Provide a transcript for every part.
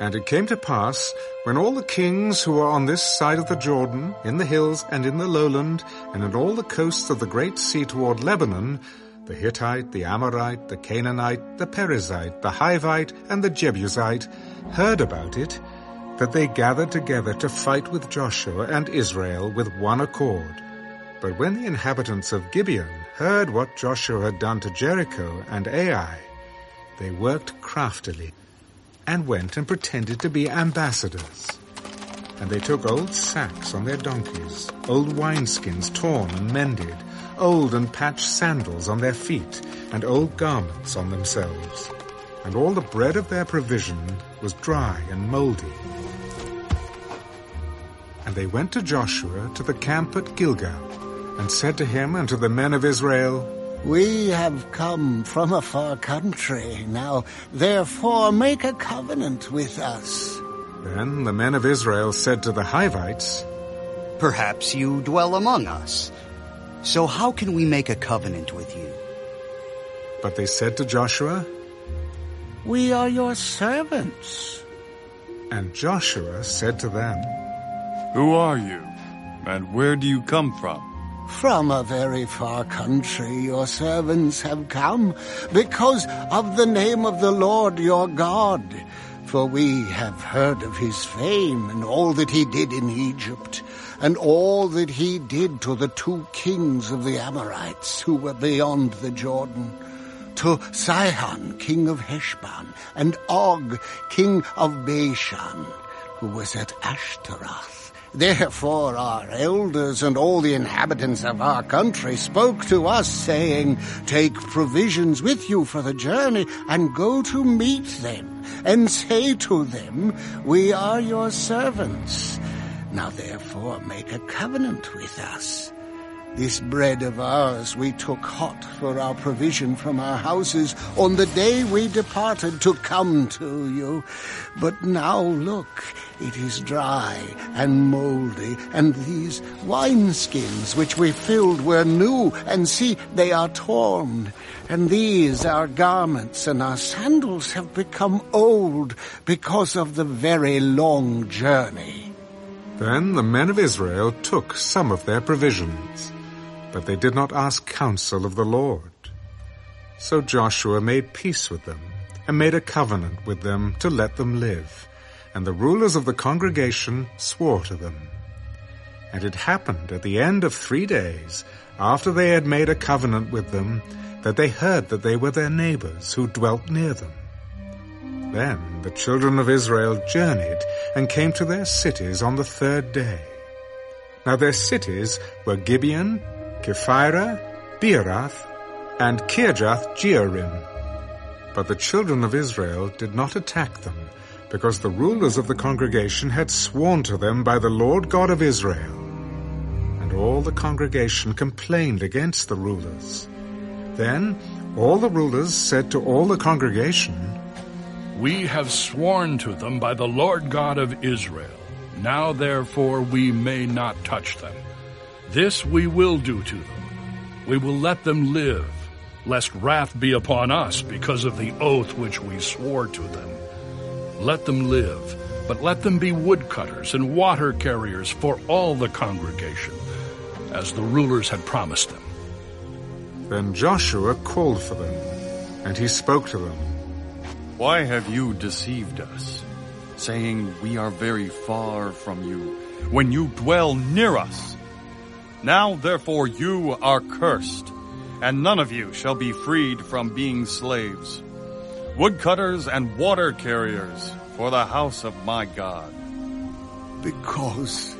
And it came to pass, when all the kings who were on this side of the Jordan, in the hills and in the lowland, and in all the coasts of the great sea toward Lebanon, the Hittite, the Amorite, the Canaanite, the Perizzite, the Hivite, and the Jebusite, heard about it, that they gathered together to fight with Joshua and Israel with one accord. But when the inhabitants of Gibeon heard what Joshua had done to Jericho and Ai, they worked craftily and went and pretended to be ambassadors. And they took old sacks on their donkeys, old wineskins torn and mended, old and patched sandals on their feet, and old garments on themselves. And all the bread of their provision was dry and moldy. And they went to Joshua to the camp at Gilgal, and said to him and to the men of Israel, We have come from a far country. Now, therefore, make a covenant with us. Then the men of Israel said to the Hivites, Perhaps you dwell among us. So how can we make a covenant with you? But they said to Joshua, We are your servants. And Joshua said to them, Who are you? And where do you come from? From a very far country your servants have come, because of the name of the Lord your God. For we have heard of his fame and all that he did in Egypt, and all that he did to the two kings of the Amorites who were beyond the Jordan, to Sihon, king of Heshbon, and Og, king of Bashan, who was at Ashtaroth. Therefore our elders and all the inhabitants of our country spoke to us, saying, Take provisions with you for the journey, and go to meet them, and say to them, We are your servants. Now therefore make a covenant with us. This bread of ours we took hot for our provision from our houses on the day we departed to come to you. But now look, it is dry and moldy, and these wineskins which we filled were new, and see, they are torn. And these our garments and our sandals have become old because of the very long journey. Then the men of Israel took some of their provisions, but they did not ask counsel of the Lord. So Joshua made peace with them, and made a covenant with them to let them live. And the rulers of the congregation swore to them. And it happened at the end of three days, after they had made a covenant with them, that they heard that they were their neighbors who dwelt near them. Then the children of Israel journeyed and came to their cities on the third day. Now their cities were Gibeon, Kephirah, Beeroth, and Kirjath Jearim. But the children of Israel did not attack them, because the rulers of the congregation had sworn to them by the Lord God of Israel. And all the congregation complained against the rulers. Then all the rulers said to all the congregation, We have sworn to them by the Lord God of Israel. Now therefore we may not touch them. This we will do to them. We will let them live, lest wrath be upon us because of the oath which we swore to them. Let them live, but let them be woodcutters and water carriers for all the congregation, as the rulers had promised them. Then Joshua called for them, and he spoke to them. Why have you deceived us, saying we are very far from you, when you dwell near us? Now therefore you are cursed, and none of you shall be freed from being slaves, woodcutters and water carriers for the house of my God. Because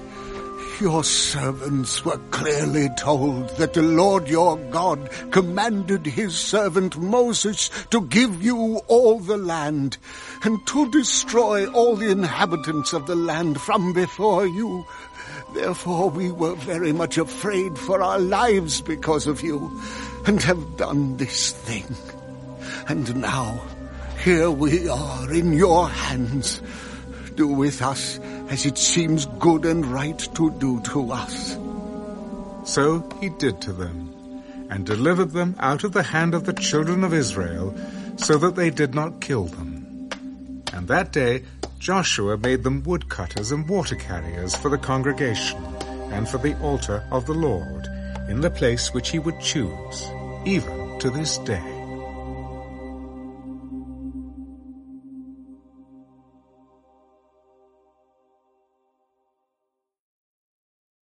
your servants were clearly told that the Lord your God commanded his servant Moses to give you all the land and to destroy all the inhabitants of the land from before you. Therefore we were very much afraid for our lives because of you and have done this thing. And now, here we are in your hands. Do with us as it seems good and right to do to us. So he did to them, and delivered them out of the hand of the children of Israel, so that they did not kill them. And that day Joshua made them woodcutters and water carriers for the congregation and for the altar of the Lord in the place which he would choose, even to this day.